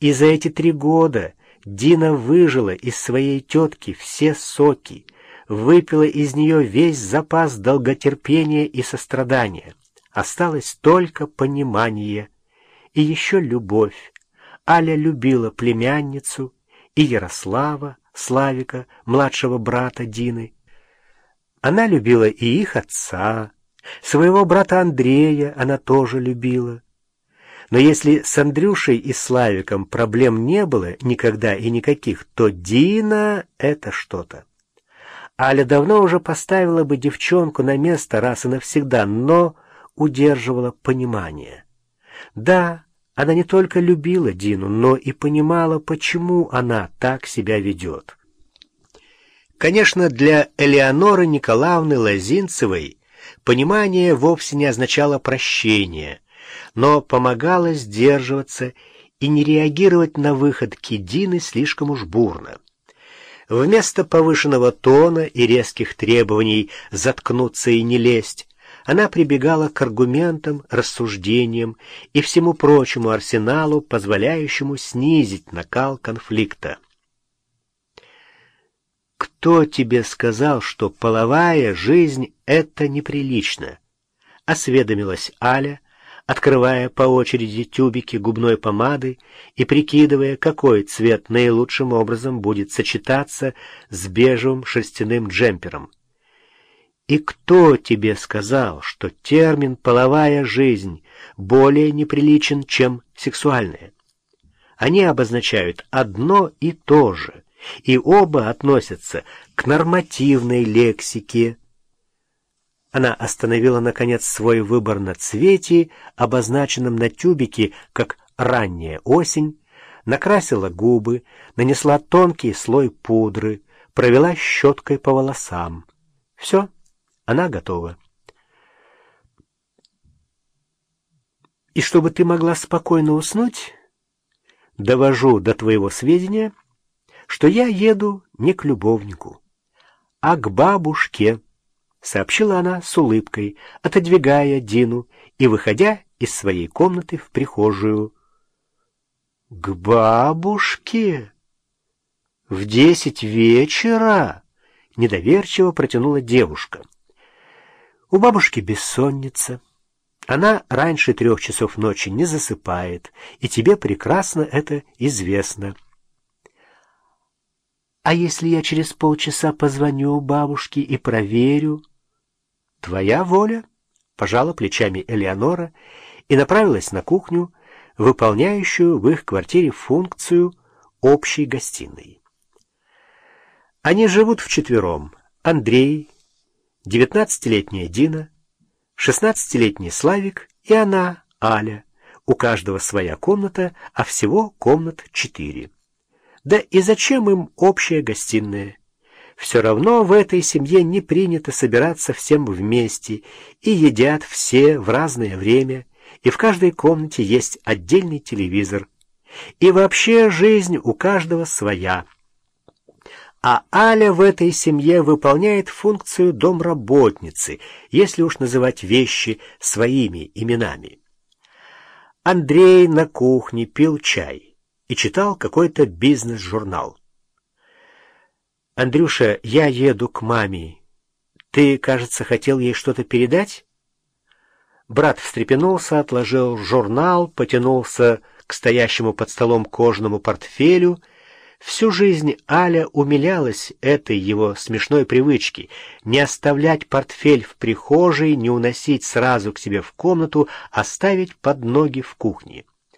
И за эти три года Дина выжила из своей тетки все соки, выпила из нее весь запас долготерпения и сострадания. Осталось только понимание и еще любовь. Аля любила племянницу и Ярослава, Славика, младшего брата Дины. Она любила и их отца, своего брата Андрея она тоже любила. Но если с Андрюшей и Славиком проблем не было никогда и никаких, то Дина — это что-то. Аля давно уже поставила бы девчонку на место раз и навсегда, но удерживала понимание. Да, она не только любила Дину, но и понимала, почему она так себя ведет. Конечно, для Элеоноры Николаевны Лозинцевой понимание вовсе не означало прощение, но помогало сдерживаться и не реагировать на выходки Дины слишком уж бурно. Вместо повышенного тона и резких требований заткнуться и не лезть, она прибегала к аргументам, рассуждениям и всему прочему арсеналу, позволяющему снизить накал конфликта. «Кто тебе сказал, что половая жизнь — это неприлично?» — осведомилась Аля, открывая по очереди тюбики губной помады и прикидывая, какой цвет наилучшим образом будет сочетаться с бежевым шерстяным джемпером. И кто тебе сказал, что термин «половая жизнь» более неприличен, чем «сексуальная»? Они обозначают одно и то же, и оба относятся к нормативной лексике. Она остановила, наконец, свой выбор на цвете, обозначенном на тюбике, как «ранняя осень», накрасила губы, нанесла тонкий слой пудры, провела щеткой по волосам. Все. Она готова. И чтобы ты могла спокойно уснуть, довожу до твоего сведения, что я еду не к любовнику, а к бабушке, — сообщила она с улыбкой, отодвигая Дину и выходя из своей комнаты в прихожую. — К бабушке? В десять вечера? — недоверчиво протянула девушка. — у бабушки бессонница. Она раньше трех часов ночи не засыпает, и тебе прекрасно это известно. А если я через полчаса позвоню бабушке и проверю? Твоя воля, пожала плечами Элеонора и направилась на кухню, выполняющую в их квартире функцию общей гостиной. Они живут вчетвером. Андрей, девятнадцатилетняя Дина, шестнадцатилетний Славик и она, Аля. У каждого своя комната, а всего комнат четыре. Да и зачем им общая гостиная? Все равно в этой семье не принято собираться всем вместе, и едят все в разное время, и в каждой комнате есть отдельный телевизор. И вообще жизнь у каждого своя — а Аля в этой семье выполняет функцию домработницы, если уж называть вещи своими именами. Андрей на кухне пил чай и читал какой-то бизнес-журнал. «Андрюша, я еду к маме. Ты, кажется, хотел ей что-то передать?» Брат встрепенулся, отложил журнал, потянулся к стоящему под столом кожаному портфелю — Всю жизнь Аля умилялась этой его смешной привычке — не оставлять портфель в прихожей, не уносить сразу к себе в комнату, а ставить под ноги в кухне.